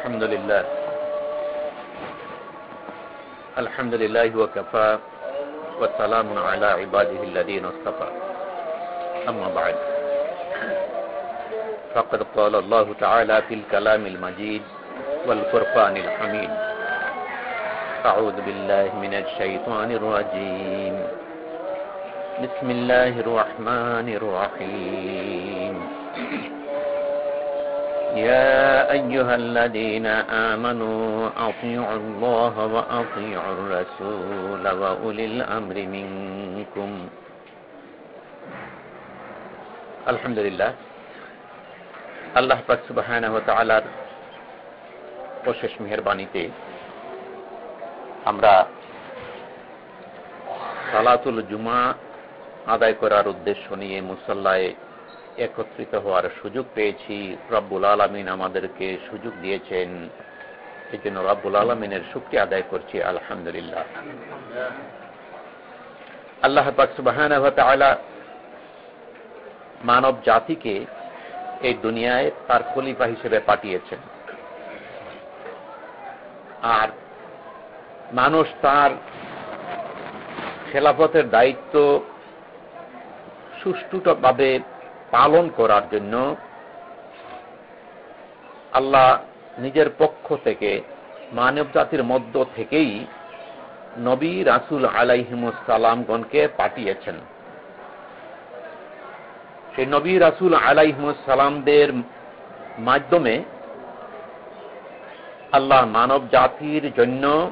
الحمد لله. الحمد لله وكفى والسلام على عباده الذين اصطفى. أما بعد. فقد قال الله تعالى في الكلام المجيد والفرقان الحميد. أعوذ بالله من الشيطان الرجيم. بسم الله الرحمن الرحيم. يا أيها الذين آمنوا أطيعوا الله وأطيعوا الرسول وأولي الأمر منكم الحمد لله আল্লাহ পাক সুবহানাহু ওয়া তাআলার অশেষ মেহেরবানিতে আমরা সালাতুল জুমা আদায় করার উদ্দেশ্য নিয়ে মুসল্লায় একত্রিত হওয়ার সুযোগ পেয়েছি। রব্বুল আলমিন আমাদেরকে সুযোগ দিয়েছেন। এই জন্য রব্বুল আলমিনের শুক্তি আদায় করছি, আলহামদুলিল্লাহ। আল্লাহ সুবাহান মানব জাতিকে এই দুনিয়ায় তার খলিফা হিসেবে পাঠিয়েছেন। আর মানুষ তার খেলাফতের দায়িত্ব সুষ্ঠুভাবে পালন করার জন্য আল্লাহ নিজের পক্ষ থেকে, মানব জাতির মধ্য থেকেই নবী রাসুল আলাইহিমুসালামগণকে পাঠিয়েছেন। সেই নবী রাসুল আলাইহিমুসালামদের মাধ্যমে আল্লাহ মানব জাতির জন্য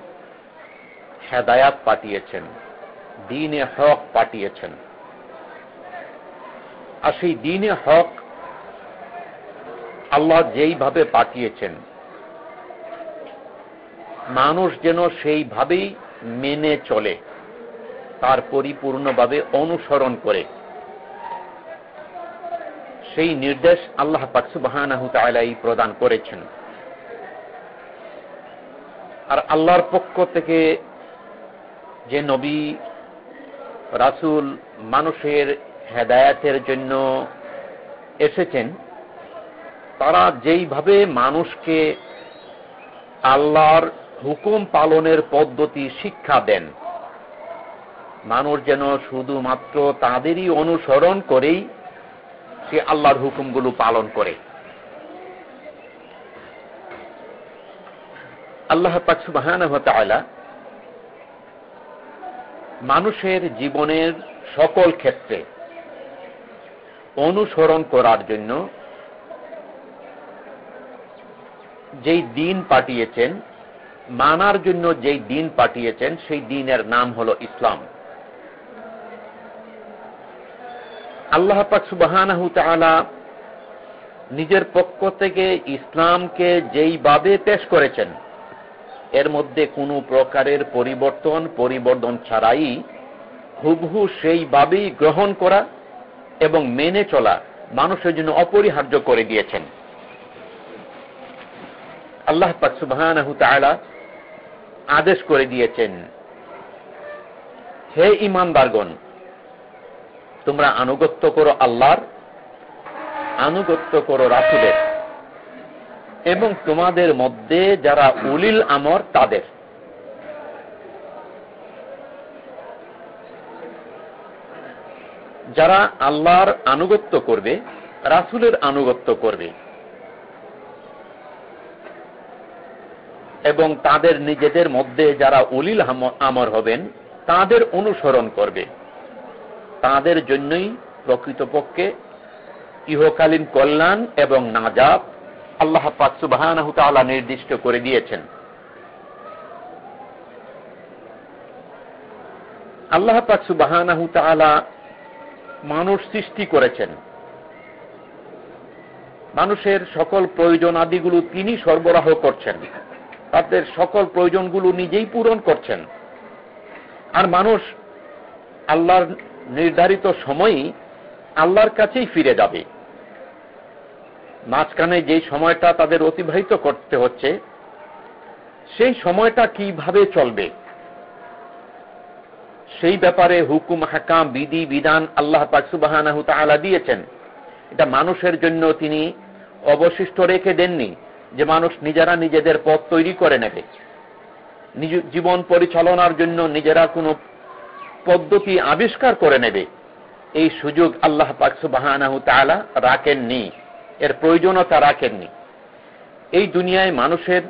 হেদায়াত পাঠিয়েছেন, দিনে হক পাঠিয়েছেন। আর সেই দিনে হক আল্লাহ যেইভাবে পাঠিয়েছেন, মানুষ যেন সেইভাবেই মেনে চলে, তার পরিপূর্ণভাবে অনুসরণ করে। সেই নির্দেশ আল্লাহ পাকসুবাহানাহু তালাই প্রদান করেছেন। আর আল্লাহর পক্ষ থেকে যে নবী, রাসুল, মানুষের হেদায়াতের জন্য এসেছেন, তারা যেইভাবে মানুষকে আল্লাহর হুকুম পালনের পদ্ধতি শিক্ষা দেন, মানুষ যেন শুধুমাত্র তাদেরই অনুসরণ করেই সে আল্লাহর হুকুমগুলো পালন করে। আল্লাহ পাকসুবাহান মানুষের জীবনের সকল ক্ষেত্রে অনুসরণ করার জন্য যেই দিন পাঠিয়েছেন, মানার জন্য যেই দিন পাঠিয়েছেন, সেই দিনের নাম হল ইসলাম। আল্লাহ পাক নিজের পক্ষ থেকে ইসলামকে যেইভাবে পেশ করেছেন, এর মধ্যে কোনো প্রকারের পরিবর্তন পরিবর্তন ছাড়াই হুবহু সেইভাবেই গ্রহণ করা এবং মেনে চলা মানুষের জন্য অপরিহার্য করে দিয়েছেন। আল্লাহ পাকসুবাহ আদেশ করে দিয়েছেন, হে ইমানদারগণ তোমরা আনুগত্য করো আল্লাহর, আনুগত্য করো রাসুলের এবং তোমাদের মধ্যে যারা উলিল আমর তাদের। যারা আল্লাহর আনুগত্য করবে, রাসুলের আনুগত্য করবে। এবং তাদের নিজেদের মধ্যে যারা উলিল আমর হবেন, তাদের অনুসরণ করবে। তাদের জন্যই প্রকৃতপক্ষে ইহকালীন কল্যাণ এবং নাজাব আল্লাহ পাকসুবাহ নির্দিষ্ট করে দিয়েছেন। আল্লাহ পাকসুবাহ মানুষ সৃষ্টি করেছেন। মানুষের সকল প্রয়োজন আদিগুলো তিনি সরবরাহ করছেন। তাদের সকল প্রয়োজনগুলো নিজেই পূরণ করছেন। আর মানুষ আল্লাহর নির্ধারিত সময়ই আল্লাহর কাছেই ফিরে যাবে। মাঝখানে যেই সময়টা তাদের অতিবাহিত করতে হচ্ছে, সেই সময়টা কীভাবে চলবে? সেই ব্যাপারে হুকুম, হাকাম, বিধি, বিধান আল্লাহ পাকসুবাহ দিয়েছেন। এটা মানুষের জন্য তিনি অবশিষ্ট রেখে দেননি যে মানুষ নিজেরা নিজেদের পথ তৈরি করে নেবে। জীবন পরিচালনার জন্য নিজেরা কোনো পদ্ধতি আবিষ্কার করে নেবে। এই সুযোগ আল্লাহ পাকসুবাহ রাখেননি। এর প্রয়োজনতা রাখেননি। এই দুনিয়ায় মানুষের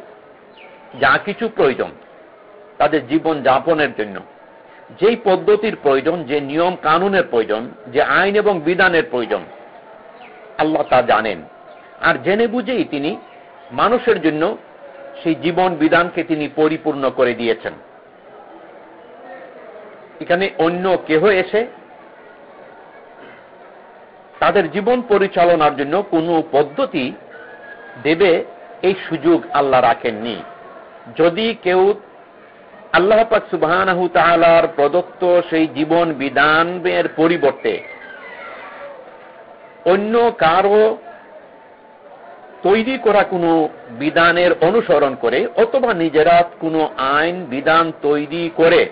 যা কিছু প্রয়োজন, তাদের জীবন যাপনের জন্য। যেই পদ্ধতির প্রয়োজন, যে নিয়ম কানুনের প্রয়োজন, যে আইন এবং বিধানের প্রয়োজন, আল্লাহ তা জানেন। আর জেনে বুঝেই তিনি মানুষের জন্য সেই জীবন বিধানকে তিনি পরিপূর্ণ করে দিয়েছেন। এখানে অন্য কেহ এসে তাদের জীবন পরিচালনার জন্য কোনো পদ্ধতি দেবে, এই সুযোগ আল্লাহ রাখেননি। যদি কেউ আল্লাহ পাক সুবাহ প্রদত্ত সেই জীবন বিধানের পরিবর্তে অন্য কারও তৈরি করা কোনো বিধানের অনুসরণ করে অথবা নিজেরা কোনো আইন, বিধান তৈরি করে,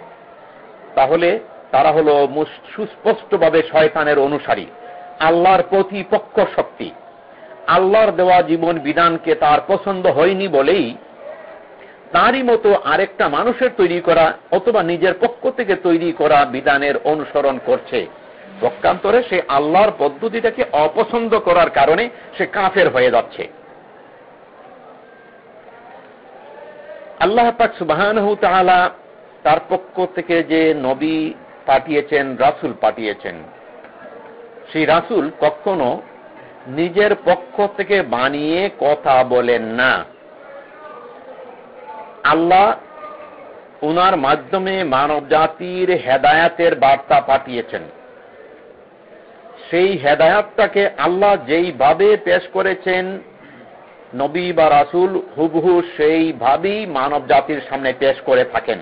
তাহলে তারা হল সুস্পষ্টভাবে শয়তানের অনুসারী। আল্লাহর প্রতিপক্ষ শক্তি। আল্লাহর দেওয়া জীবন বিধানকে তার পছন্দ হয়নি বলেই তারই মতো আরেকটা মানুষের তৈরি করা অথবা নিজের পক্ষ থেকে তৈরি করা বিধানের অনুসরণ করছে। পক্ষান্তরে সে আল্লাহর পদ্ধতিটাকে অপছন্দ করার কারণে সে কাফের হয়ে যাচ্ছে। আল্লাহ পাক সুবাহ তার পক্ষ থেকে যে নবী পাঠিয়েছেন, রাসুল পাঠিয়েছেন, সেই রাসুল কখনো নিজের পক্ষ থেকে বানিয়ে কথা বলেন না। আল্লাহ উনার মাধ্যমে মানব জাতির হেদায়াতের বার্তা পাঠিয়েছেন। সেই হেদায়াতটাকে আল্লাহ যেইভাবে পেশ করেছেন, নবী বা রাসুল হুবহু সেইভাবেই মানব জাতির সামনে পেশ করে থাকেন।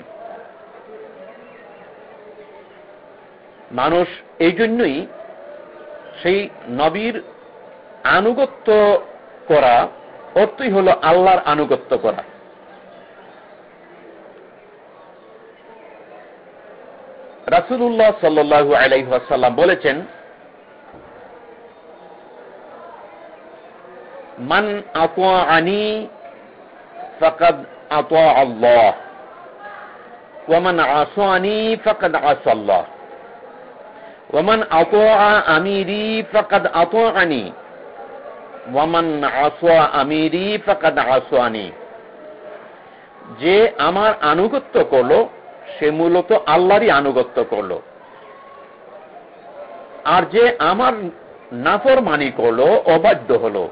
মানুষ এই জন্যই সেই নবীর আনুগত্য করা অর্থই হল আল্লাহর আনুগত্য করা। রাসুল্লাহ সাল্লু আলাইসাল্লাম বলেছেন, মান আতোয়া আনি ফকদ আল্লাহ ওমান আসো আনি ফকদ আসাল্লাহ ওমান আতোয়া আমিরি ফকদ আনি ওয়ামান আসোয়া আমিরি ফকাদ আসোয়ানি যে আমার আনুগত্য করল সে মূলত আল্লাহরই আনুগত্য করল। আর যে আমার নাফর মানি করল, অবাধ্য হলো।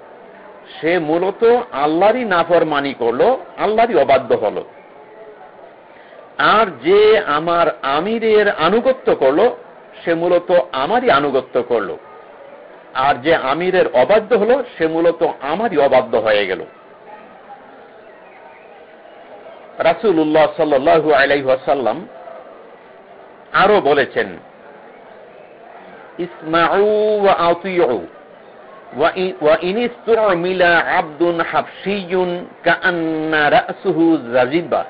সে মূলত আল্লাহরই নাফর মানি করল, আল্লাহরই অবাধ্য হলো। আর যে আমার আমিরের আনুগত্য করল, সে মূলত আমারই আনুগত্য করল। আর যে আমিরের অবাধ্য হলো, সে মূলত আমারই অবাধ্য হয়ে গেল। রাসুল্লাহ সাল্লু আলাইসাল্লাম আরো বলেছেন ইসমাউ وإن استعمل عبد حبشي كأن رأسه زجبة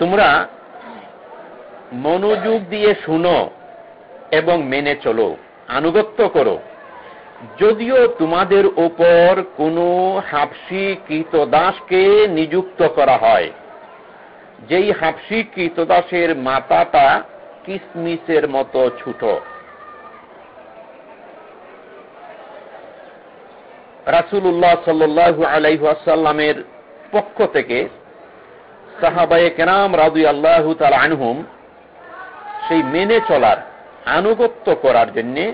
তোমরা মনোযোগ দিয়ে শুনো এবং মেনে চলো আনুগত্য করো যদিও তোমাদের ওপর কোনো হাফসি কৃতদাসকে নিযুক্ত করা হয়। যেই হাফসি কৃতদাসের মাথাটা কিসমিসের মতো ছুট। রাসুল্লাহ সাল্লু আলাইসাল্লামের পক্ষ থেকে সাহাবায়ে কেরাম রাজু আল্লাহ আনহুম সেই মেনে চলার, আনুগত্য করার জন্য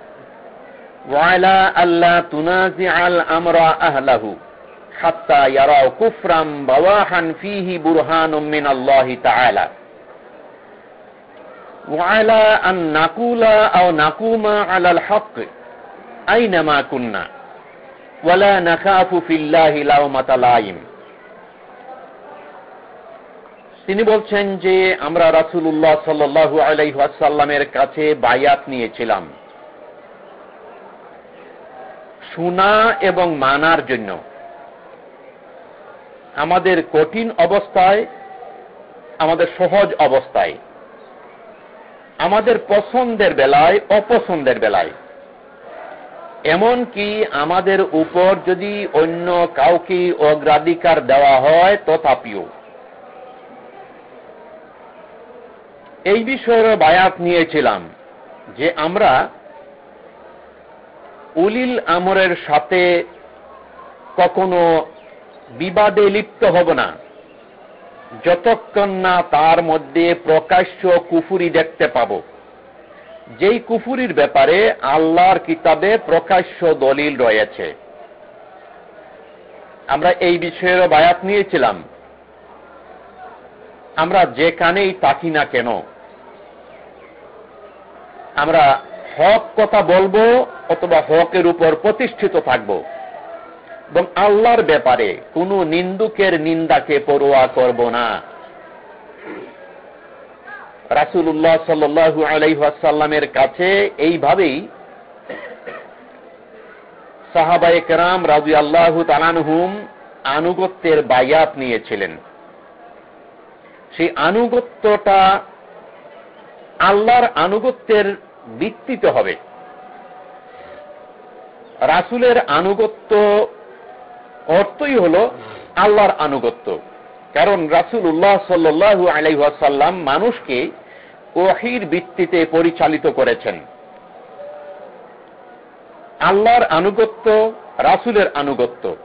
তিনি বলছেন যে আমরা রাসুল্লাহ সাল্লাহু আলাইহাসাল্লামের কাছে বায়াত নিয়েছিলাম। শোনা এবং মানার জন্য। আমাদের কঠিন অবস্থায়, আমাদের সহজ অবস্থায়, আমাদের পছন্দের বেলায়, অপছন্দের বেলায়। এমনকি আমাদের উপর যদি অন্য কাউকে অগ্রাধিকার দেওয়া হয়, তথাপিও। এই বিষয়ের বায়াত নিয়েছিলাম যে আমরা উলিল আমরের সাথে কখনো বিবাদে লিপ্ত হব না। যতক্ষণ না তার মধ্যে প্রকাশ্য কুফুরি দেখতে পাব। যেই কুফুরির ব্যাপারে আল্লাহর কিতাবে প্রকাশ্য দলিল রয়েছে। আমরা এই বিষয়ের বায়াত নিয়েছিলাম। আমরা যেখানেই তাকি না কেন, আমরা হক কথা বলব অথবা হকের উপর প্রতিষ্ঠিত থাকব। এবং আল্লাহর ব্যাপারে কোনো নিন্দুকের নিন্দাকে পড়োয়া করব না। রাসুল্লাহ সাল্লু আলাইসাল্লামের কাছে এইভাবেই সাহাবাই কেরাম রাজু আল্লাহ তালানহুম আনুগত্যের বায়াত নিয়েছিলেন। সেই আনুগত্যটা আল্লাহর আনুগত্যের ভিত্তিতে হবে। রাসুলের আনুগত্য অর্থই হল আল্লাহর আনুগত্য। কারণ রাসুল উল্লাহ সাল্লু আলাইসাল্লাম মানুষকে ওহির ভিত্তিতে পরিচালিত করেছেন। আল্লাহর আনুগত্য, রাসুলের আনুগত্য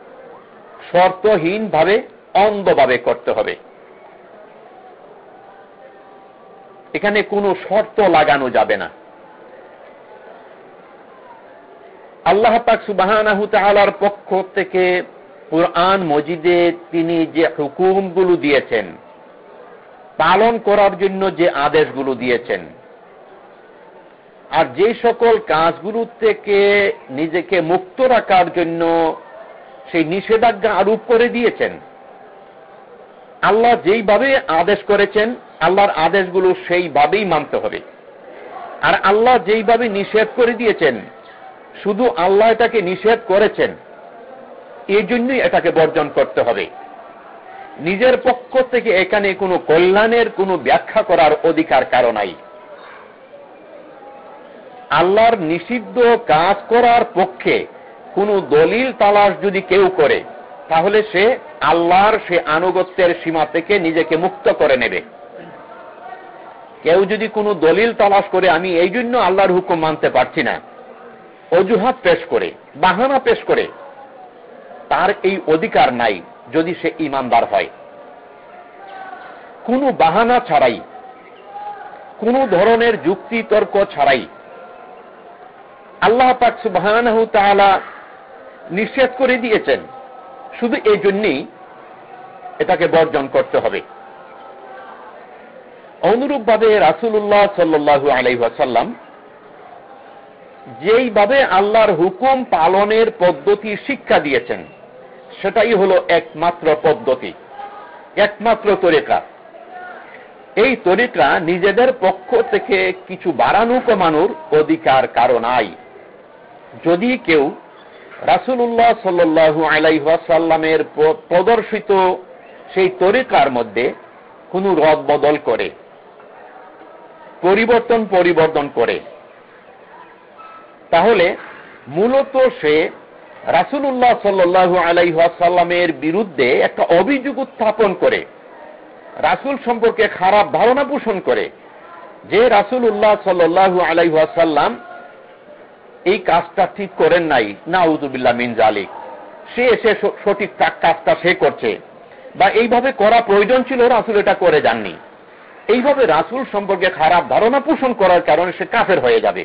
শর্তহীনভাবে, অন্ধভাবে করতে হবে। এখানে কোনো শর্ত লাগানো যাবে না। আল্লাহ পাক তাআলার পক্ষ থেকে কোরআন মজিদে তিনি যে হুকুমগুলো দিয়েছেন, পালন করার জন্য যে আদেশগুলো দিয়েছেন, আর যে সকল কাজগুলো থেকে নিজেকে মুক্ত রাখার জন্য সেই নিষেধাজ্ঞা আরোপ করে দিয়েছেন। আল্লাহ যেইভাবে আদেশ করেছেন, আল্লাহর আদেশগুলো সেইভাবেই মানতে হবে। আর আল্লাহ যেইভাবে নিষেধ করে দিয়েছেন শুধু আল্লাহ এটাকে নিষেধ করেছেন। এই জন্যই এটাকে বর্জন করতে হবে। নিজের পক্ষ থেকে এখানে কোনো কল্যাণের কোনো ব্যাখ্যা করার অধিকার কারও নাই। আল্লাহর নিষিদ্ধ কাজ করার পক্ষে কোনো দলিল তালাশ যদি কেউ করে, তাহলে সে আল্লাহর সে আনুগত্যের সীমা থেকে নিজেকে মুক্ত করে নেবে। কেউ যদি কোনো দলিল তালাশ করে, আমি এই জন্য আল্লাহর হুকুম মানতে পারছি না। অজুহাত পেশ করে, বাহানা পেশ করে, তার এই অধিকার নাই যদি সে ইমানদার হয়। কোনো বাহানা ছাড়াই, কোনো ধরনের যুক্তি তর্ক ছাড়াই আল্লাহ পাক সুবাহ নিষেধ করে দিয়েছেন। শুধু এই জন্যেই এটাকে বর্জন করতে হবে। অনুরূপভাবে রাসুল্লাহ সাল্লু আলাইসাল্লাম যেইভাবে আল্লাহর হুকুম পালনের পদ্ধতি শিক্ষা দিয়েছেন, সেটাই হলো একমাত্র পদ্ধতি, একমাত্র তরিকা। এই তরিকা নিজেদের পক্ষ থেকে কিছু বাড়ানো কমানোর অধিকার কারও নাই। যদি কেউ রাসুল্লাহ সাল্লু আলাইসাল্লামের প্রদর্শিত সেই তরিকার মধ্যে কোনো রদ বদল করে, পরিবর্তন পরিবর্তন করে তাহলে মূলত সে রাসুল্লাহ সাল্লু আলাইসাল্লামের বিরুদ্ধে একটা অভিযোগ উত্থাপন করে। রাসুল সম্পর্কে খারাপ ধারণা পোষণ করে যে রাসুল উল্লাহ সাল্লু আলাইসাল্লাম এই কাজটা ঠিক করেন নাই নাউজুবিল্লা মিন জালিক সে এসে সঠিক কাজটা সে করছে বা এইভাবে করা প্রয়োজন ছিল রাসুল এটা করে যাননি। এইভাবে রাসুল সম্পর্কে খারাপ ধারণা পোষণ করার কারণে সে কাফের হয়ে যাবে।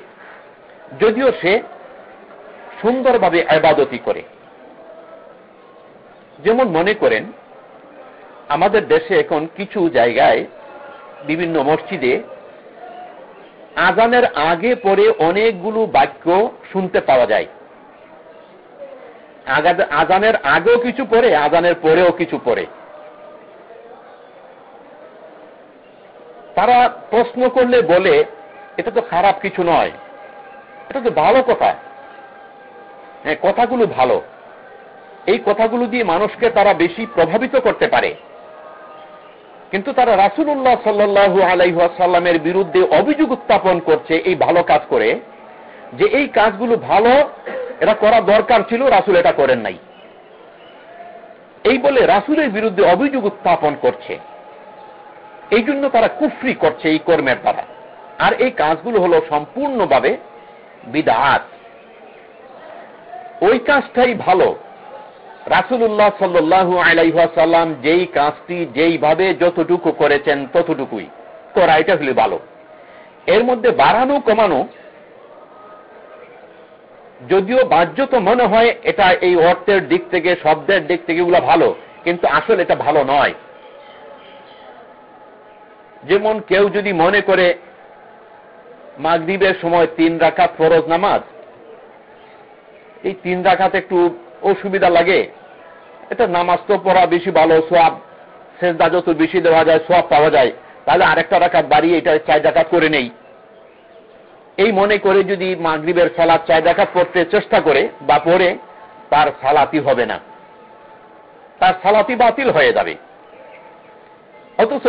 যদিও সে সুন্দরভাবে আবাদতি করে। যেমন মনে করেন, আমাদের দেশে এখন কিছু জায়গায় বিভিন্ন মসজিদে আজানের আগে পরে অনেকগুলো বাক্য শুনতে পাওয়া যায়। আজানের আগেও কিছু পরে আজানের পরেও কিছু পরে তারা প্রশ্ন করলে বলে, এটা তো খারাপ কিছু নয়। এটা তো ভালো কথা। হ্যাঁ কথাগুলো ভালো। এই কথাগুলো দিয়ে মানুষকে তারা বেশি প্রভাবিত করতে পারে। কিন্তু তারা রাসুল্লাহ সাল্লু আলাইসাল্লামের বিরুদ্ধে অভিযোগ উত্থাপন করছে এই ভালো কাজ করে যে এই কাজগুলো ভালো এটা করা দরকার ছিল, রাসুল এটা করেন নাই। এই বলে রাসুলের বিরুদ্ধে অভিযোগ উত্থাপন করছে। এই জন্য তারা কুফরি করছে এই কর্মের দ্বারা। আর এই কাজগুলো হল সম্পূর্ণভাবে বিদাত। ওই কাজটাই ভালো। রাসুল্লাহ সাল্লু আলাইসাল্লাম যেই কাজটি যেইভাবে যতটুকু করেছেন ততটুকুই। করা এটা হলে ভালো। এর মধ্যে বাড়ানো কমানো, যদিও বাহ্যত মনে হয় এটা এই অর্থের দিক থেকে, শব্দের দিক থেকে এগুলো ভালো, কিন্তু আসলে এটা ভালো নয়। যেমন কেউ যদি মনে করে মাগরীবের সময় তিন রাখাত ফরজ নামাজ। এই তিন রাখাত একটু অসুবিধা লাগে। এটা নামাজ তো পড়া বেশি ভালো, সোয়াব শেষদা যত বেশি দেওয়া যায়, সোয়াব পাওয়া যায়। তাহলে আরেকটা রাখাত বাড়িয়ে এটা চার ডাকাত করে নেই। এই মনে করে যদি মাগরীবের সালাদ চার ডাকাত পড়তে চেষ্টা করে বা পড়ে, তার সালাতি হবে না। তার সালাতি বাতিল হয়ে যাবে। অথচ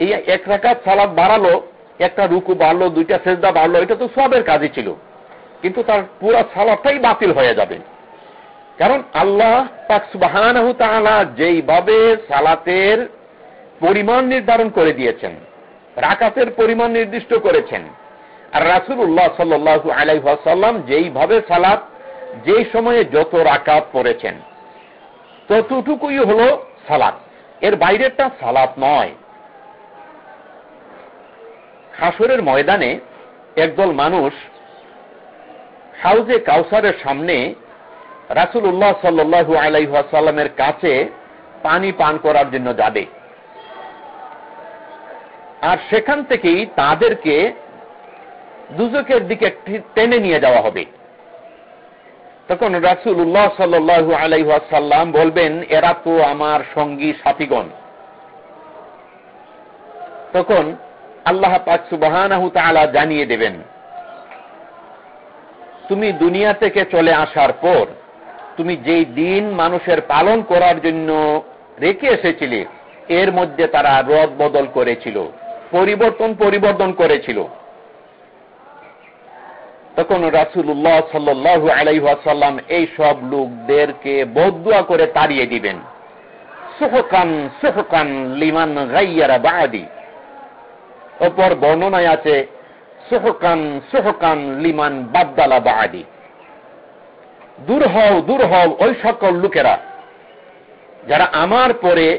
এই এক রাকাত সালাদ বাড়ালো একটা রুকু বাড়লো, দুইটা সেজদা বাড়লো, এটা তো সবের কাজই ছিল। কিন্তু তার পুরো সালাদটাই বাতিল হয়ে যাবে। কারণ আল্লাহ সুবাহান যেইভাবে সালাতের পরিমাণ নির্ধারণ করে দিয়েছেন, রাকাতের পরিমাণ নির্দিষ্ট করেছেন, আর রাসুল উল্লাহ সাল্লু আলাইসাল্লাম যেইভাবে সালাত যেই সময়ে যত রাকাত পড়েছেন, ততটুকুই হল সালাত। এর বাইরেরটা সালাত নয়। হাসরের ময়দানে একদল মানুষ হাউজে কাউসারের সামনে রাসুল উল্লাহ সাল্লু আলাইসাল্লামের কাছে পানি পান করার জন্য যাবে। আর সেখান থেকেই তাদেরকে দুজকের দিকে টেনে নিয়ে যাওয়া হবে। তখন রাসুল উল্লাহ সাল্লু আলাইসাল্লাম বলবেন, এরা তো আমার সঙ্গী সাথীগণ। তখন আল্লাহ পাক সুবাহ জানিয়ে দেবেন, তুমি দুনিয়া থেকে চলে আসার পর তুমি যেই দিন মানুষের পালন করার জন্য রেখে এসেছিলে, এর মধ্যে তারা রদ বদল করেছিল, পরিবর্তন পরিবর্তন করেছিল। তখন রাসুল্লাহ সাল্লু আলাইসাল্লাম এই সব লোকদেরকে বদুয়া করে তাড়িয়ে দিবেন, সুহকান সুহকান লিমান গাইয়ারা বাদি। অপর বর্ণনায় আছে, সুহকান সুহকান লিমান বাদ্দালা বাদি দূর হও দূর হও ওই সকল লোকেরা যারা আমার পরে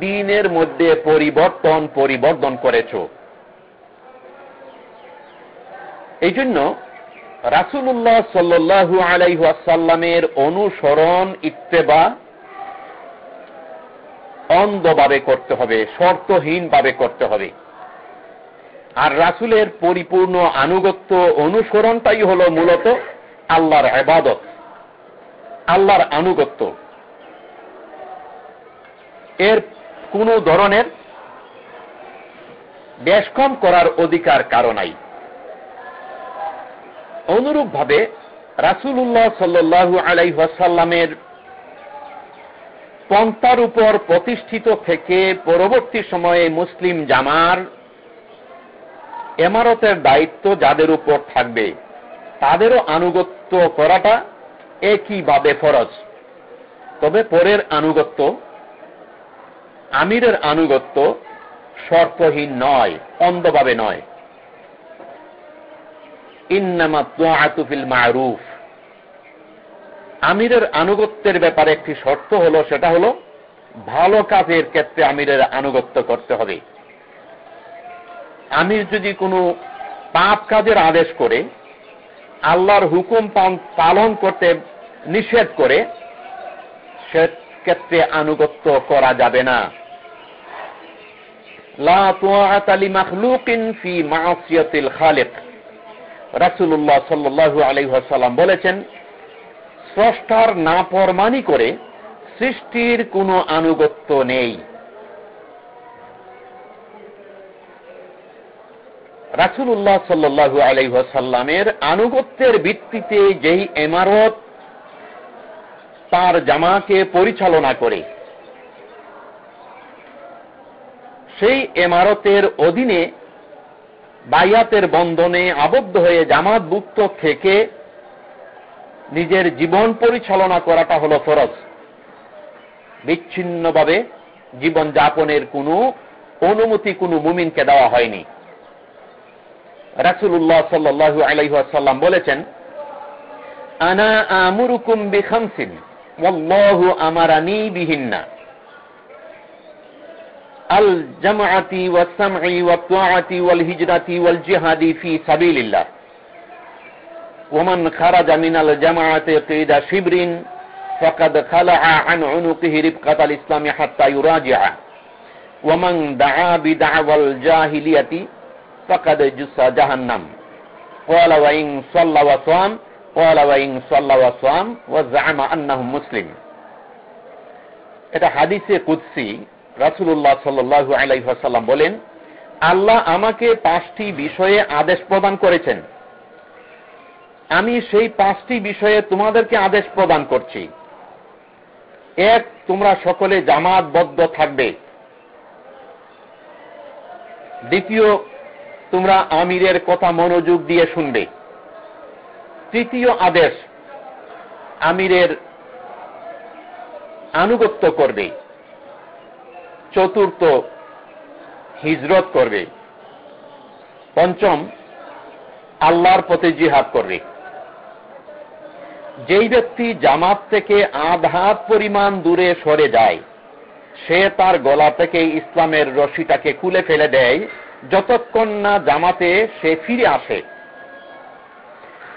দিনের মধ্যে পরিবর্তন পরিবর্তন করেছ। এই জন্য রাসুল্লাহ সাল্লু আলাইসাল্লামের অনুসরণ, ইত্তেবা অন্ধভাবে করতে হবে, শর্তহীনভাবে করতে হবে। আর রাসুলের পরিপূর্ণ আনুগত্য অনুসরণটাই হল মূলত আল্লাহর আবাদত আল্লাহর আনুগত্য। এর কোন ধরনের বেশকম করার অধিকার কারও নাই। অনুরূপভাবে রাসুল্লাহ সাল্লু আলাইসাল্লামের পন্থার উপর প্রতিষ্ঠিত থেকে পরবর্তী সময়ে মুসলিম জামার এমারতের দায়িত্ব যাদের উপর থাকবে, তাদেরও আনুগত্য করাটা একইভাবে ফরজ। তবে পরের আনুগত্য, আমিরের আনুগত্য শর্তহীন নয়, অন্ধভাবে নয়। ইন্নামাতুফিল মারুফ। আমিরের আনুগত্যের ব্যাপারে একটি শর্ত হল, সেটা হল ভালো কাজের ক্ষেত্রে আমিরের আনুগত্য করতে হবে। আমির যদি কোনো পাপ কাজের আদেশ করে, আল্লাহর হুকুম পালন করতে নিষেধ করে সে ক্ষেত্রে আনুগত্য করা যাবে না। রাসুল্লাহ সাল্লু আলহাসাল্লাম বলেছেন, স্রষ্টার না নাপরমানি করে সৃষ্টির কোনো আনুগত্য নেই। রাসুল্লাহ সাল্লু আলাইসাল্লামের আনুগত্যের ভিত্তিতে যেই এমারত তার জামাকে পরিচালনা করে, সেই এমারতের অধীনে বায়াতের বন্ধনে আবদ্ধ হয়ে জামাতভুক্ত থেকে নিজের জীবন পরিচালনা করাটা হল ফরজ। বিচ্ছিন্নভাবে জীবন যাপনের কোনো অনুমতি কোনো মুমিনকে দেওয়া হয়নি। রাসুল্লাহ সাল্লু আলাইসাল্লাম বলেছেন আনা আমুরুকুম বিখামসিন ওয়াল্লাহু আমারানি বিহিন্না আল জামাআতি ওয়াস-সামঈ ওয়াত-তাআতি ওয়াল-হিজরাতি ওয়াল-জিহাদি ফি সাবিলিল্লাহ ومن خرج من الجماعة قيد شبر فقد خلع عن عنقه ربقة الإسلام حتى يراجع ومن دعا بدعوى الجاهلية فقد جس جهنم قال وإن صلى وصام قال وإن صلى وصام وزعم أنه مسلم এটা হাদিসে কুৎসি রাসুল্লাহ সাল্লু আলাইসাল্লাম বলেন আল্লাহ আমাকে পাঁচটি বিষয়ে আদেশ প্রদান করেছেন আমি সেই পাঁচটি বিষয়ে তোমাদেরকে আদেশ প্রদান করছি এক তোমরা সকলে জামাতবদ্ধ থাকবে দ্বিতীয় তোমরা আমিরের কথা মনোযোগ দিয়ে শুনবে। তৃতীয় আদেশ, আমিরের আনুগত্য করবে। চতুর্থ, হিজরত করবে। পঞ্চম, আল্লাহর পথে জিহাদ করবে। যেই ব্যক্তি জামাত থেকে আধাত পরিমাণ দূরে সরে যায়, সে তার গলা থেকে ইসলামের রশিটাকে খুলে ফেলে দেয় যতক্ষণ না জামাতে সে ফিরে আসে।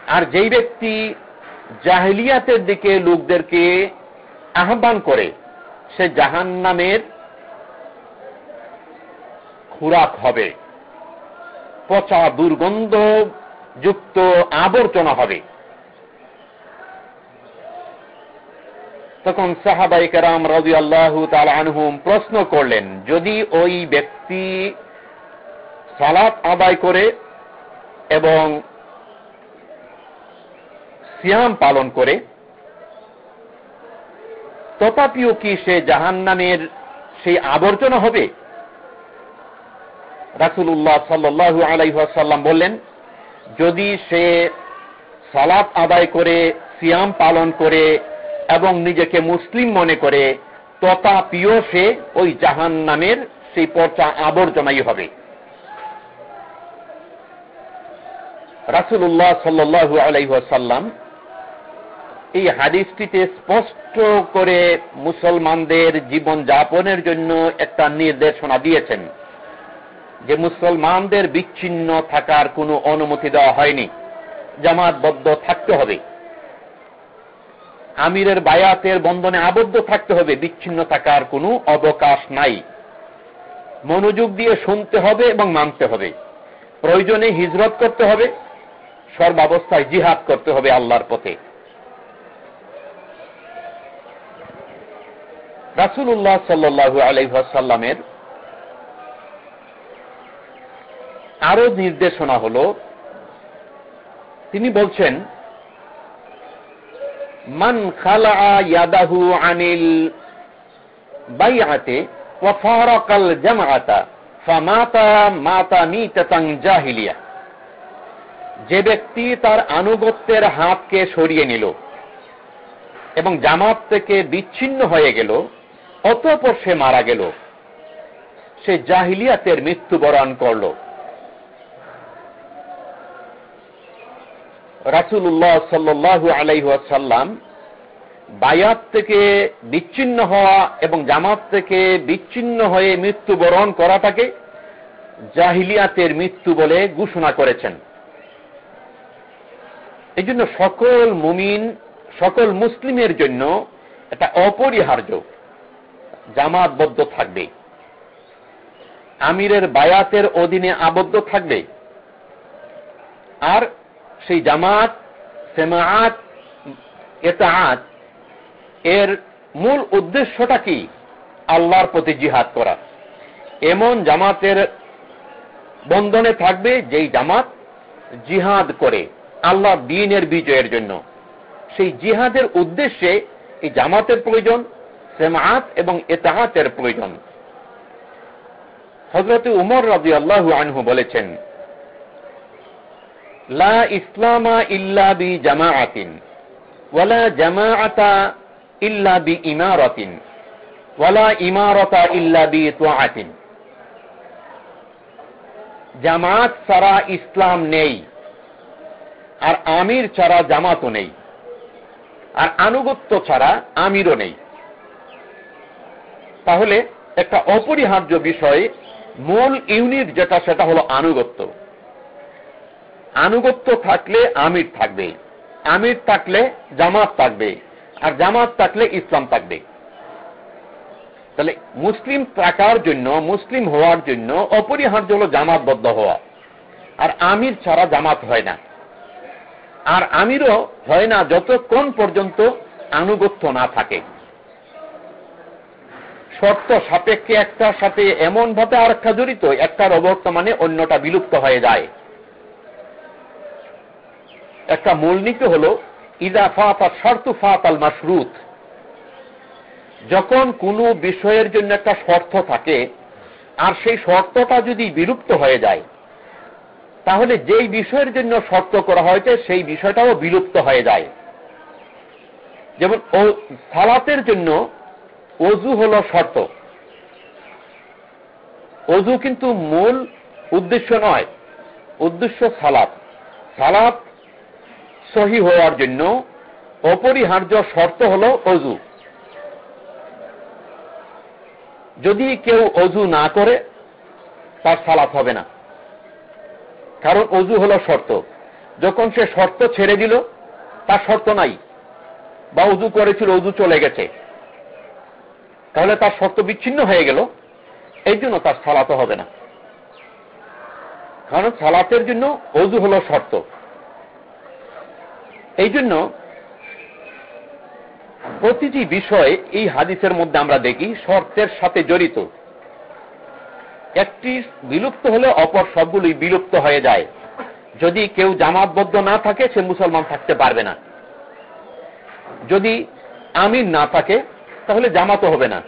আর যেই ব্যক্তি জাহিলিয়াতের দিকে লোকদেরকে আহ্বান করে, সে জাহান নামের খুরাক হবে, পচা দুর্গন্ধ যুক্ত আবর্জনা হবে। তখন সাহাবাই কারাম রাজি আল্লাহ আনহুম প্রশ্ন করলেন, যদি ওই ব্যক্তি সালাত আদায় করে এবং সিয়াম পালন করে। তথাপিও কি সে জাহান নামের সেই আবর্জনা হবে? রাসুল্লাহ সাল্লু আলাইসাল্লাম বললেন, যদি সে সালাত আদায় করে, সিয়াম পালন করে এবং নিজেকে মুসলিম মনে করে, তথাপিও সে ওই জাহান নামের সেই পর্চা আবর্জনাই হবে। রাসুল্লাহ সাল্লু আলাইসাল্লাম এই হাদিসটিতে স্পষ্ট করে মুসলমানদের জীবন যাপনের জন্য একটা নির্দেশনা দিয়েছেন যে মুসলমানদের বিচ্ছিন্ন থাকার কোনো অনুমতি দেওয়া হয়নি। জামাতবদ্ধ থাকতে হবে। আমিরের বায়াতের বন্ধনে আবদ্ধ থাকতে হবে, বিচ্ছিন্ন থাকার কোনো অবকাশ নাই। মনোযোগ দিয়ে শুনতে হবে এবং মানতে হবে। প্রয়োজনে হিজরত করতে হবে। সর্বাবস্থায় জিহাদ করতে হবে আল্লাহর পথে। রাসুল্লাহ সাল্লু আলহাসাল্লামের আরও নির্দেশনা হল, তিনি বলছেন, মান খালা ইয়াদাহু আনিল বাইআতে ওয়াফারাকাল জামাআতা, ফামাতা মাতা মিতাতাং জাহিলিয়া। যে ব্যক্তি তার আনুগত্যের হাতকে সরিয়ে নিল এবং জামাত থেকে বিচ্ছিন্ন হয়ে গেল, অতঃপর সে মারা গেল। সে জাহিলিয়াতের মৃত্যুবরণ করল। রাসুল্লাহ সাল্লু আলাইসাল্লাম বায়াত থেকে বিচ্ছিন্ন হওয়া এবং জামাত থেকে বিচ্ছিন্ন হয়ে মৃত্যুবরণ করাটাকে জাহিলিয়াতের মৃত্যু বলে ঘোষণা করেছেন। এই জন্য সকল মুমিন, সকল মুসলিমের জন্য এটা অপরিহার্য। জামাতবদ্ধ থাকবে। আমিরের বায়াতের অধীনে আবদ্ধ থাকবে। আর সেই জামাত সেমাত এতাহাত এর মূল উদ্দেশ্যটা কি? আল্লাহর প্রতি জিহাদ করা। এমন জামাতের বন্ধনে থাকবে যেই জামাত জিহাদ করে। আল্লাহ দিনের বিজয়ের জন্য। সেই জিহাদের উদ্দেশ্যে এই জামাতের প্রয়োজন সেমাত এবং এতাহাতের প্রয়োজন। হজরত উমর রাজি আল্লাহ আনহু বলেছেন, লা ইসলামা ইল্লা বি জামাআতিন, ওয়ালা জামাআতা ইল্লা বি ইমারাতিন, ওয়ালা ইমারতা ইল্লা বি জামাত সারা ইসলাম নেই। আর আমির ছাড়া জামাতও নেই। আর আনুগত্য ছাড়া আমিরও নেই। তাহলে একটা অপরিহার্য বিষয়, মূল ইউনিট যেটা, সেটা হলো আনুগত্য। আনুগত্য থাকলে আমির থাকবে। আমির থাকলে জামাত থাকবে। আর জামাত থাকলে ইসলাম থাকবে। তাহলে মুসলিম থাকার জন্য, মুসলিম হওয়ার জন্য অপরিহার্য হল জামাতবদ্ধ হওয়া। আর আমির ছাড়া জামাত হয় না। আর আমিরও হয় না যতক্ষণ পর্যন্ত আনুগত্য না থাকে। শর্ত সাপেক্ষে একটার সাথে এমন ভাবে আর একটা জড়িত, একটার অবর্তমানে অন্যটা বিলুপ্ত হয়ে যায়। একটা মূলনীতি হল, ইদা ফাতা শর্ত ফাতাল মাসরুত যখন কোনো বিষয়ের জন্য একটা শর্ত থাকে, আর সেই শর্তটা যদি বিলুপ্ত হয়ে যায় তাহলে যেই বিষয়ের জন্য শর্ত করা হয়েছে, সেই বিষয়টাও বিলুপ্ত হয়ে যায়। যেমন সালাতের জন্য অজু হল শর্ত। অজু কিন্তু মূল উদ্দেশ্য নয়, উদ্দেশ্য সালাত। সালাত সহি হওয়ার জন্য অপরিহার্য শর্ত হল অজু। যদি কেউ অজু না করে, তার সালাত হবে না। কারণ অজু হল শর্ত। যখন সে শর্ত ছেড়ে দিল, তার শর্ত নাই। বা অজু করেছিল, অজু চলে গেছে। তাহলে তার শর্ত বিচ্ছিন্ন হয়ে গেল। এই জন্য তার সালাত হবে না। কারণ সালাতের জন্য অজু হল শর্ত। এই জন্য প্রতিটি বিষয় এই হাদিসের মধ্যে আমরা দেখি, শর্তের সাথে জড়িত। একটি বিলুপ্ত হলে অপর সবগুলোই বিলুপ্ত হয়ে যায়। যদি কেউ জামাতবদ্ধ না থাকে, সে মুসলমান থাকতে পারবে না। যদি আমির না থাকে, তাহলে জামাতও হবে না।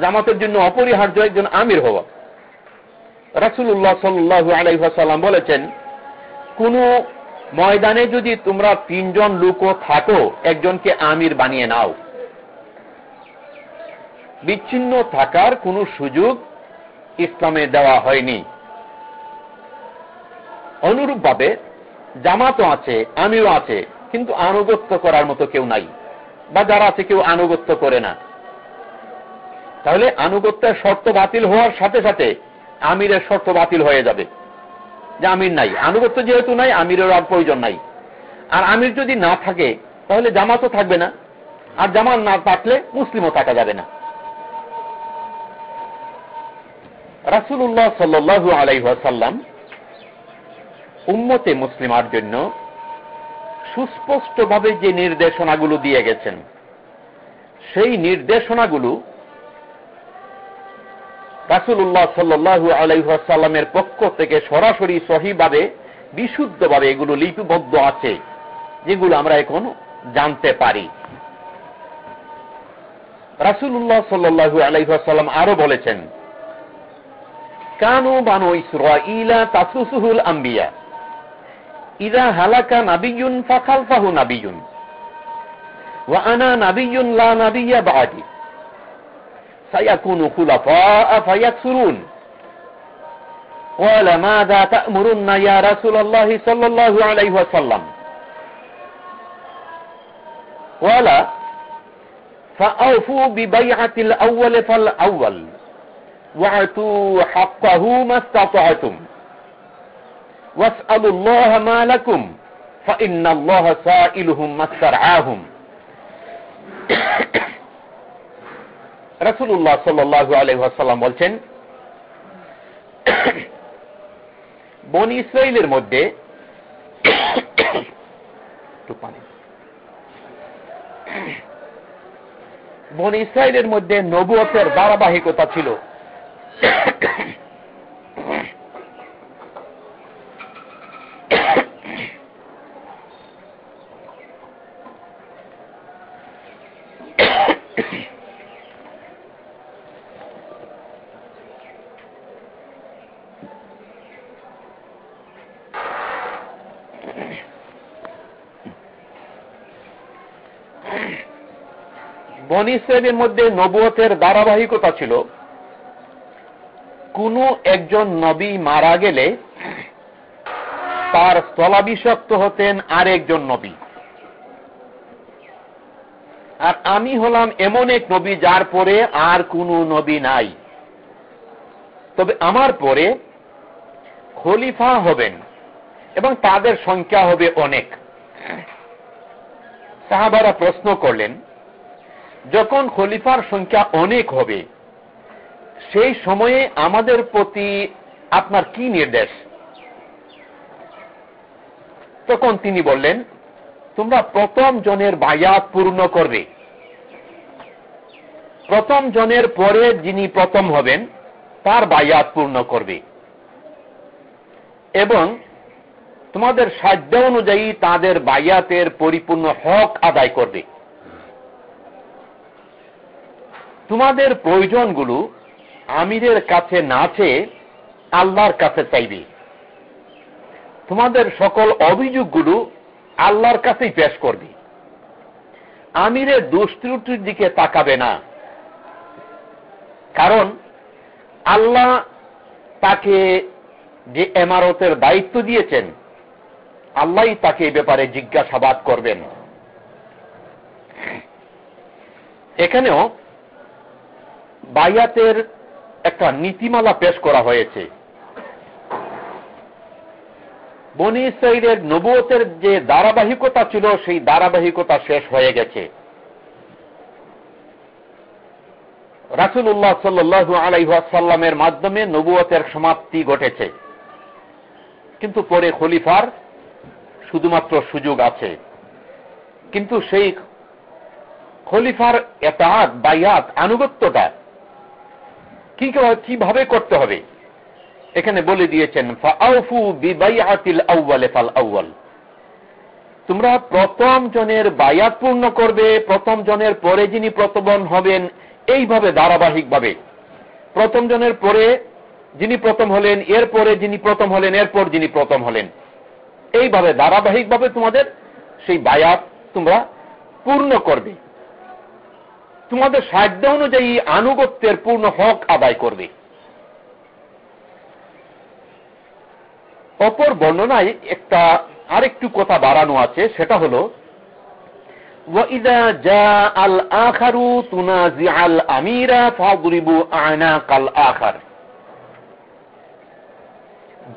জামাতের জন্য অপরিহার্য একজন আমির হওয়া। রাসুল্লাহ সাল্লু আলাইসাল্লাম বলেছেন, কোন ময়দানে যদি তোমরা তিনজন লোকও থাকো, একজনকে আমির বানিয়ে নাও। বিচ্ছিন্ন থাকার কোনো সুযোগ ইসলামে দেওয়া হয়নি। অনুরূপভাবে জামাতও আছে, আমিও আছে, কিন্তু আনুগত্য করার মতো কেউ নাই, বা যারা আছে কেউ আনুগত্য করে না। তাহলে আনুগত্যের শর্ত বাতিল হওয়ার সাথে সাথে আমিরের শর্ত বাতিল হয়ে যাবে, যে আমির নাই। আনুগত্য যেহেতু নাই আমিরের আর প্রয়োজন নাই। আর আমির যদি না থাকে, তাহলে জামাতও থাকবে না। আর জামাত না থাকলে মুসলিমও থাকা যাবে না। রাসুল্লাহ সাল্লু আলাইসাল্লাম উম্মতে মুসলিমার জন্য সুস্পষ্টভাবে যে নির্দেশনাগুলো দিয়ে গেছেন, সেই নির্দেশনাগুলো রাসুল্লাহ সাল্লু আলাইসাল্লামের পক্ষ থেকে সরাসরি সহিভাবে, বিশুদ্ধভাবে এগুলো লিপিবদ্ধ আছে, যেগুলো আমরা এখন জানতে পারি। রাসুল্লাহ সাল্লু আলাইসাল্লাম আরও বলেছেন কানু বানু ইসরা তাসুসুহুল আম্বিয়া ইদা হালাকা নাবিয়ুন ফাখালফাহু নাবিয়ুন ওয়া আনা নাবিয়ুন লা নাবিয়্যা বাদি সায়াকুনু খুলাফাআ ফায়াকসুরুন قال ماذا تأمرن يا رسول الله صلى الله عليه وسلم قال فأوفوا ببيعة الأول فالأول واعطوا حقه ما استطعتم واسألوا الله ما لكم فإن الله سائلهم ما استرعاهم রসুল্লাহ সাল্লাহ আলহাসাল্লাম বলছেন বন ইসরায়েলের মধ্যে বন ইসরায়েলের মধ্যে নবুয়তের ধারাবাহিকতা ছিল বনি ইসরায়েলের মধ্যে নবুয়তের ধারাবাহিকতা ছিল। কোন একজন নবী মারা গেলে তার স্থলাভিষক্ত হতেন আরেকজন নবী। আর আমি হলাম এমন এক নবী যার পরে আর কোন নবী নাই। তবে আমার পরে খলিফা হবেন এবং তাদের সংখ্যা হবে অনেক। সাহাবারা প্রশ্ন করলেন, যখন খলিফার সংখ্যা অনেক হবে সেই সময়ে আমাদের প্রতি আপনার কি নির্দেশ? তখন তিনি বললেন, তোমরা প্রথম জনের বায়াত পূর্ণ করবে। প্রথম জনের পরে যিনি প্রথম হবেন, তার বায়াত পূর্ণ করবে। এবং তোমাদের সাধ্য অনুযায়ী তাদের বায়াতের পরিপূর্ণ হক আদায় করবে। তোমাদের প্রয়োজনগুলো আমিরের কাছে না চেয়ে আল্লাহর কাছে চাইবে। তোমাদের সকল অভিযোগগুলো আল্লাহর কাছেই পেশ করবে। আমিরের দুষ্ত্রুটির দিকে তাকাবে না। কারণ আল্লাহ তাকে যে এমারতের দায়িত্ব দিয়েছেন আল্লাহ তাকে এ ব্যাপারে জিজ্ঞাসাবাদ করবেন। এখানেও বায়াতের একটা নীতিমালা পেশ করা হয়েছে। বনি ইসরায়েলের নবুয়তের যে ধারাবাহিকতা ছিল, সেই ধারাবাহিকতা শেষ হয়ে গেছে। রাসুল্লাহ সাল্লু আলাইসাল্লামের মাধ্যমে নবুয়তের সমাপ্তি ঘটেছে। কিন্তু পরে খলিফার শুধুমাত্র সুযোগ আছে। কিন্তু সেই খলিফার এতাহাত বাইয়াত আনুগত্যটা কীভাবে করতে হবে? এখানে বলে দিয়েছেন তোমরা প্রথম জনের বায়াত পূর্ণ করবে, প্রথম জনের পরে যিনি প্রতবন হবেন, এইভাবে ধারাবাহিকভাবে। প্রথম জনের পরে যিনি প্রথম হলেন, এরপরে যিনি প্রথম হলেন, এরপর যিনি প্রথম হলেন। এইভাবে ধারাবাহিকভাবে তোমাদের সেই বায়াত তোমরা পূর্ণ করবে। তোমাদের সাধ্য অনুযায়ী আনুগত্যের পূর্ণ হক আদায় করবে। অপর বর্ণনায় একটা আরেকটু কথা বাড়ানো আছে, সেটা হল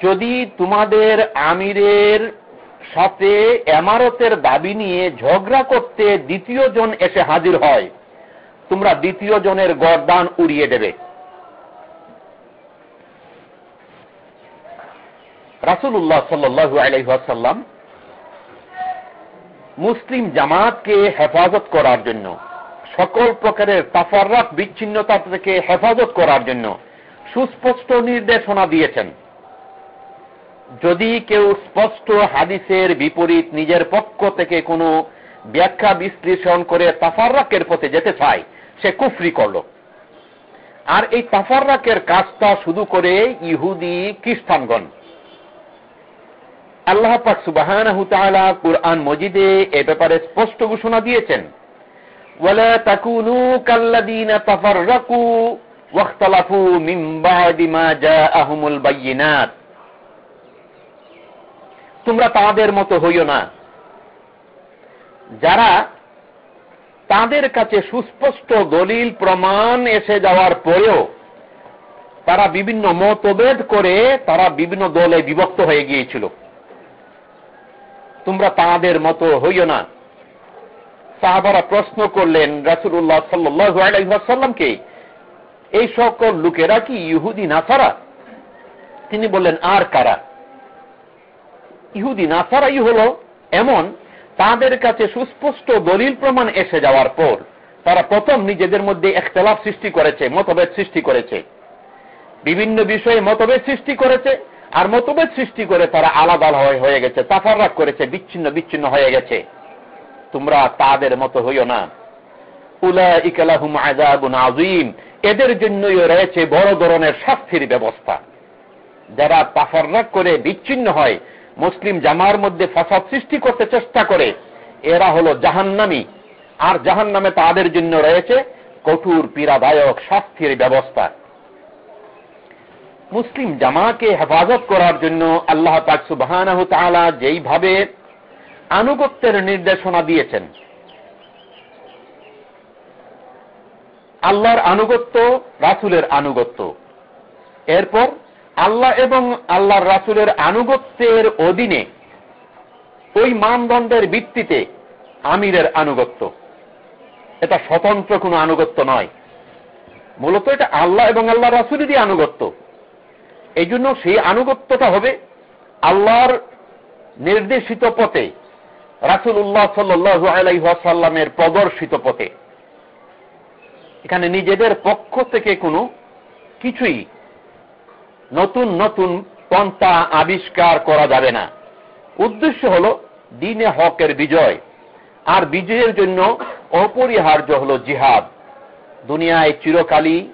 যদি তোমাদের আমিরের সাথে এমারতের দাবি নিয়ে ঝগড়া করতে দ্বিতীয় জন এসে হাজির হয় তোমরা দ্বিতীয় জনের গরদান উড়িয়ে দেবে। রাসুল্লাহ সাল্লু আলহাসাল্লাম মুসলিম জামাতকে হেফাজত করার জন্য, সকল প্রকারের তাফাররাত বিচ্ছিন্নতা থেকে হেফাজত করার জন্য সুস্পষ্ট নির্দেশনা দিয়েছেন। যদি কেউ স্পষ্ট হাদিসের বিপরীত নিজের পক্ষ থেকে কোনো ব্যাখ্যা বিশ্লেষণ করে তাফাররাকের পথে যেতে চায় সে কুফরি করল আর এই তাফাররাকের কাজটা শুধু করে ইহুদি খ্রিস্টানগণ আল্লাহ পাক সুবাহ কুরআন মজিদে এ ব্যাপারে স্পষ্ট ঘোষণা দিয়েছেন ولا تكونوا كالذين تفرقوا واختلفوا من بعد ما جاءهم البينات তোমরা তাদের মতো হইও না যারা তাদের কাছে সুস্পষ্ট দলিল প্রমাণ এসে যাওয়ার পরেও তারা বিভিন্ন মতভেদ করে তারা বিভিন্ন দলে বিভক্ত হয়ে গিয়েছিল। তোমরা তাদের মতো হইও না। সাহাবারা প্রশ্ন করলেন রাসুল্লাহ সাল্লাসাল্লামকে এই সকল লোকেরা কি ইহুদি নাসারা? তিনি বললেন, আর কারা? ইহুদি নাসারাই হল এমন তাদের কাছে সুস্পষ্ট দলিল প্রমাণ এসে যাওয়ার পর, তারা প্রথম নিজেদের মধ্যে একতলাপ সৃষ্টি করেছে, মতভেদ সৃষ্টি করেছে। বিভিন্ন বিষয়ে মতভেদ সৃষ্টি করেছে, আর মতভেদ সৃষ্টি করে তারা আলাদা হয়ে গেছে তাফারাক করেছে, বিচ্ছিন্ন বিচ্ছিন্ন হয়ে গেছে। তোমরা তাদের মতো হইও না। উলা ইকালাহুম আজাবুন আজিম এদের জন্যই রয়েছে বড় ধরনের শাস্তির ব্যবস্থা। যারা তাফারাক করে বিচ্ছিন্ন হয় মুসলিম জামার মধ্যে ফাসাদ সৃষ্টি করতে চেষ্টা করে, এরা হলো জাহান্নামি। আর জাহান নামে তাদের জন্য রয়েছে কঠোর পীড়াদায়ক শাস্তির ব্যবস্থা। মুসলিম জামাকে হেফাজত করার জন্য আল্লাহ পাক সুবাহ যেইভাবে আনুগত্যের নির্দেশনা দিয়েছেন, আল্লাহর আনুগত্য, রাসুলের আনুগত্য। এরপর আল্লাহ এবং আল্লাহর রাসুলের আনুগত্যের অধীনে, ওই মানদণ্ডের ভিত্তিতে আমিরের আনুগত্য। এটা স্বতন্ত্র কোনো আনুগত্য নয়। মূলত এটা আল্লাহ এবং আল্লাহ রাসুলেরই আনুগত্য। এই জন্য সেই আনুগত্যটা হবে আল্লাহর নির্দেশিত পথে রাসুল উল্লাহ সাল্লু আলাইসাল্লামের প্রদর্শিত পথে। এখানে নিজেদের পক্ষ থেকে কোনো কিছুই নতুন নতুন পন্থা আবিষ্কার করা যাবে না। উদ্দেশ্য হল দিনে হকের বিজয়, আর বিজয়ের জন্য অপরিহার্য হল জিহাদ। দুনিয়ায় চিরকালই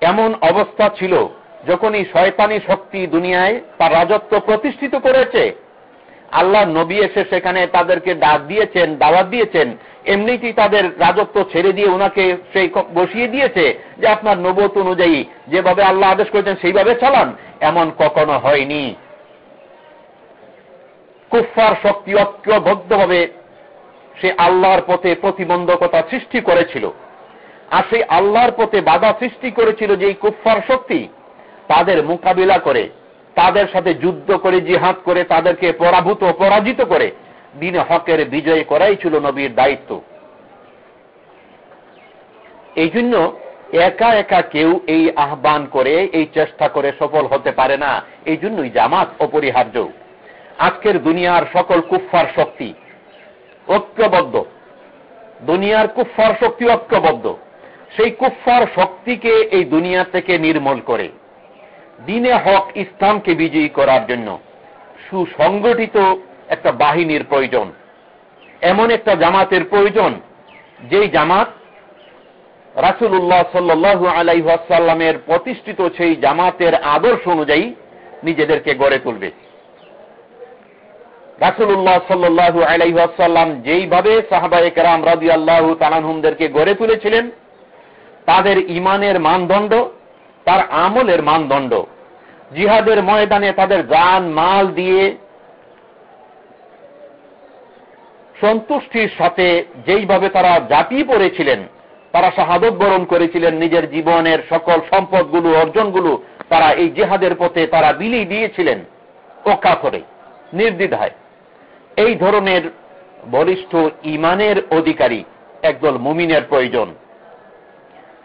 এমন অবস্থা ছিল, যখনই শয়তানি শক্তি দুনিয়ায় তার রাজত্ব প্রতিষ্ঠিত করেছে। আল্লাহ নবী এসে সেখানে তাদেরকে ডাক দিয়েছেন, দাওয়াত দিয়েছেন। এমনিতেই তাদের রাজত্ব ছেড়ে দিয়ে ওনাকে সেই বসিয়ে দিয়েছে যে আপনার নবত অনুযায়ী যেভাবে আল্লাহ আদেশ করেছেন সেইভাবে চালান। এমন কখনো হয়নি। কুফার শক্তি ঐক্যবদ্ধভাবে সে আল্লাহর পথে প্রতিবন্ধকতা সৃষ্টি করেছিল। আর সেই আল্লাহর পথে বাধা সৃষ্টি করেছিল যে এই কুফার শক্তি তাদের মোকাবিলা করে। তাদের সাথে যুদ্ধ করে, জিহাদ করে, তাদেরকে পরাভূত, পরাজিত করে, দিনে হকের বিজয় করাই ছিল নবীর দায়িত্ব। এই জন্য একা একা কেউ এই আহ্বান করে, এই চেষ্টা করে সফল হতে পারে না। এই জন্যই জামাত অপরিহার্য। আজকের দুনিয়ার সকল কুফার শক্তি ঐক্যবদ্ধ। দুনিয়ার কুফার শক্তি ঐক্যবদ্ধ। সেই কুফার শক্তিকে এই দুনিয়া থেকে নির্মূল করে। দিনে হক ইসলামকে বিজয়ী করার জন্য সুসংগঠিত একটা বাহিনীর প্রয়োজন। এমন একটা জামাতের প্রয়োজন, যেই জামাত রাসুল্লাহ সাল্লু আলাইসাল্লামের প্রতিষ্ঠিত সেই জামাতের আদর্শ অনুযায়ী নিজেদেরকে গড়ে তুলবে। রাসুল্লাহ সাল্লু আলাইসাল্লাম যেইভাবে সাহাবাহিক রাম রাজি আল্লাহ তালানহুমদেরকে গড়ে তুলেছিলেন, তাদের ইমানের মানদণ্ড তার আমলের মানদণ্ড। জিহাদের ময়দানে তাদের গান মাল দিয়ে সন্তুষ্টির সাথে যেইভাবে তারা জাতি পড়েছিলেন, তারা শাহাদত বরণ করেছিলেন, নিজের জীবনের সকল সম্পদগুলো, অর্জনগুলো তারা এই জেহাদের পথে তারা বিলি দিয়েছিলেন ওকা করে নির্দ্বিধায়। এই ধরনের বলিষ্ঠ ইমানের অধিকারী একদল মুমিনের প্রয়োজন।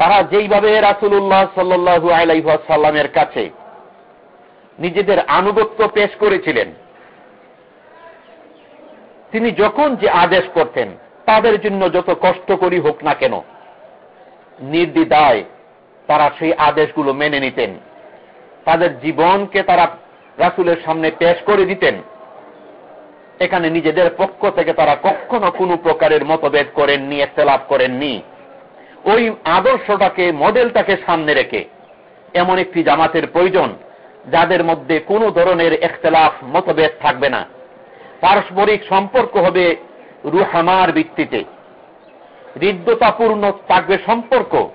তারা যেইভাবে রাসুল্লাহ সাল্লু আলাইসাল্লামের কাছে নিজেদের আনুগত্য পেশ করেছিলেন, তিনি যখন যে আদেশ করতেন, তাদের জন্য যত কষ্টকরী হোক না কেন নির্দিদায় তারা সেই আদেশগুলো মেনে নিতেন। তাদের জীবনকে তারা রাসুলের সামনে পেশ করে দিতেন। এখানে নিজেদের পক্ষ থেকে তারা কখনো কোনো প্রকারের মতভেদ করেননি একতলাপ করেননি। ওই আদর্শটাকে, মডেলটাকে সামনে রেখে। এমন একটি জামাতের প্রয়োজন, যাদের মধ্যে কোনো ধরনের একতলাফ মতভেদ থাকবে না। পারস্পরিক সম্পর্ক হবে রুহামার ভিত্তিতে। হৃদ্যতাপূর্ণ থাকবে সম্পর্ক।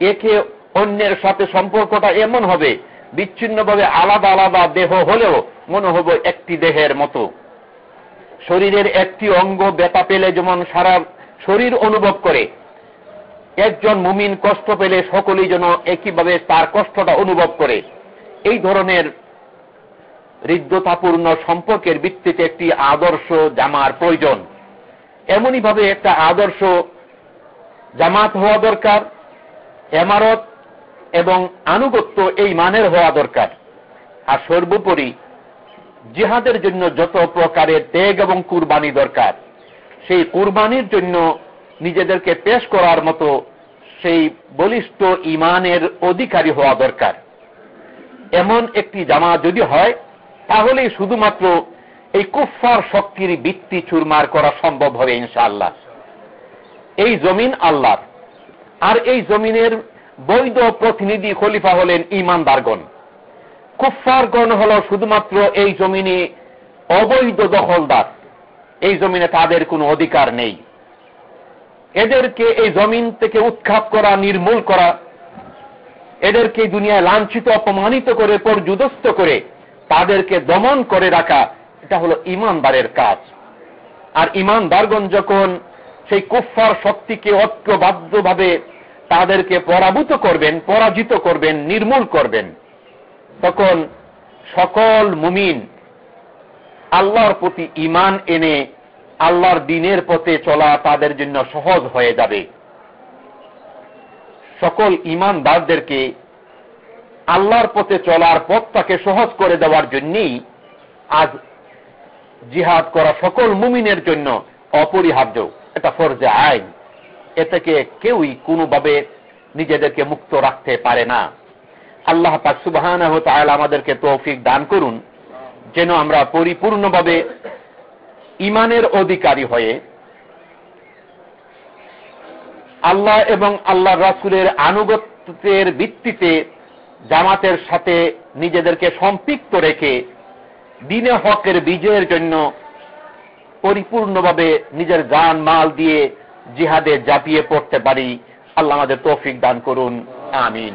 একে অন্যের সাথে সম্পর্কটা এমন হবে, বিচ্ছিন্নভাবে আলাদা আলাদা দেহ হলেও মনে হবে একটি দেহের মতো। শরীরের একটি অঙ্গ ব্যথা পেলে যেমন সারা শরীর অনুভব করে একজন মুমিন কষ্ট পেলে সকলেই যেন একইভাবে তার কষ্টটা অনুভব করে। এই ধরনের হৃদ্যতাপূর্ণ সম্পর্কের ভিত্তিতে একটি আদর্শ জামার প্রয়োজন। এমনইভাবে একটা আদর্শ জামাত হওয়া দরকার, এমারত এবং আনুগত্য এই মানের হওয়া দরকার। আর সর্বোপরি জিহাদের জন্য যত প্রকারের ত্যাগ এবং কুরবানি দরকার, সেই কুরবানির জন্য নিজেদেরকে পেশ করার মতো সেই বলিষ্ঠ ইমানের অধিকারী হওয়া দরকার। এমন একটি জামা যদি হয়, তাহলেই শুধুমাত্র এই কুফার শক্তির বৃত্তি চুরমার করা সম্ভব হবে ইনশাআল্লাহ। এই জমিন আল্লাহ আর এই জমিনের বৈধ প্রতিনিধি খলিফা হলেন ইমানদারগণ। কুফারগণ হল শুধুমাত্র এই জমিনে অবৈধ দখলদার। এই জমিনে তাদের কোনো অধিকার নেই। এদেরকে এই জমিন থেকে উৎখাত করা, নির্মূল করা, এদেরকে দুনিয়ায় লাঞ্ছিত, অপমানিত করে, পর্যুদস্ত করে, তাদেরকে দমন করে রাখা, এটা হলো ইমানদারের কাজ। আর ইমানদারগণ যখন সেই কুফার শক্তিকে ঐক্যবাধ্যভাবে তাদেরকে পরাভূত করবেন, পরাজিত করবেন, নির্মূল করবেন, তখন সকল মুমিন আল্লাহর প্রতি ইমান এনে আল্লাহর দিনের পথে চলা তাদের জন্য সহজ হয়ে যাবে। সকল ইমানদারদেরকে আল্লাহর পথে চলার পথটাকে সহজ করে দেওয়ার জন্যই আজ জিহাদ করা সকল মুমিনের জন্য অপরিহার্য। এটা ফরজে আইন। এ থেকে কেউই কোনোভাবে নিজেদেরকে মুক্ত রাখতে পারে না। আল্লাহ পাক সুবাহান আমাদেরকে তৌফিক দান করুন, যেন আমরা পরিপূর্ণভাবে ইমানের অধিকারী হয়ে আল্লাহ এবং আল্লাহ রাসুলের আনুগত্যের ভিত্তিতে জামাতের সাথে নিজেদেরকে সম্পৃক্ত রেখে দিনে হকের বিজয়ের জন্য পরিপূর্ণভাবে নিজের গান মাল দিয়ে জিহাদে জাপিয়ে পড়তে পারি। আল্লাহ আমাদের তৌফিক দান করুন। আমিন।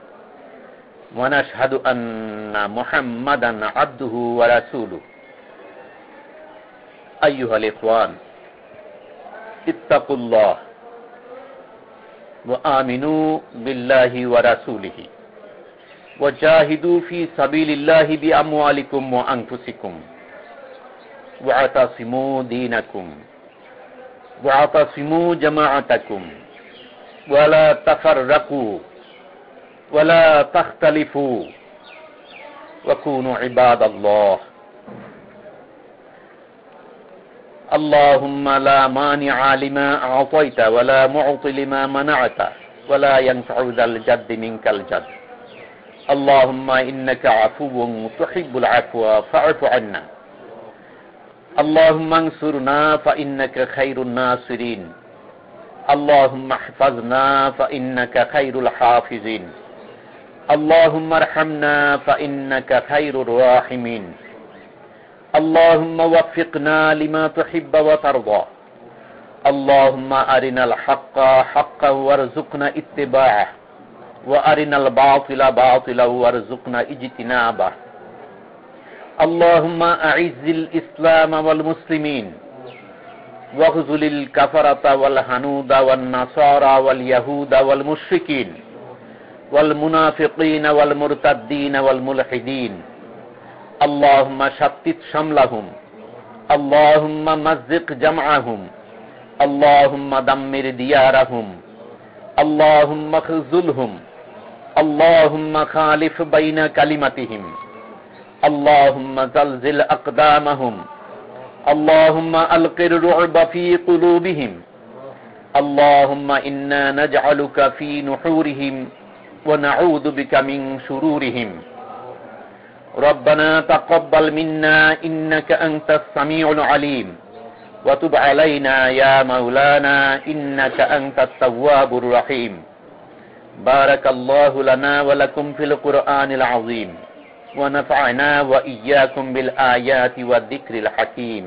ونشهد أن محمدا عبده ورسوله. أيها الإخوان اتقوا الله وآمنوا بالله ورسوله وجاهدوا في سبيل الله بأموالكم وأنفسكم واعتصموا دينكم واعتصموا جماعتكم ولا تفرقوا ولا تختلفوا. وكونوا عباد الله. اللهم لا مانع لما أعطيت ولا معطي لما منعت ولا ينفع ذا الجد منك الجد. اللهم إنك عفو تحب العفو فاعف عنا. اللهم انصرنا فإنك خير الناصرين. اللهم احفظنا فإنك خير الحافظين. اللهم ارحمنا فإنك خير الراحمين. اللهم وفقنا لما تحب وترضى. اللهم أرنا الحق حقا وارزقنا اتباعه. وأرنا الباطل باطلا وارزقنا اجتنابه. اللهم أعز الإسلام والمسلمين. واغزل الكفرة والهنود والنصارى واليهود والمشركين. ওয়াল মুনাফিকিন ওয়াল মুরতাদ্দিন ওয়াল মুলহিদিন আল্লাহুম্মা শাত্তিত শামলাহুম আল্লাহুম্মা মাযযিক জামআহুম আল্লাহুম্মা দাম্মির দিয়ারাহুম আল্লাহুম্মা খযুলহুম ফি কুলুবিহিম ونعوذ بك من شرورهم. ربنا تقبل منا إنك أنت السميع العليم. وتب علينا يا مولانا إنك أنت التواب الرحيم. بارك الله لنا ولكم في القرآن العظيم. ونفعنا وإياكم بالآيات والذكر الحكيم.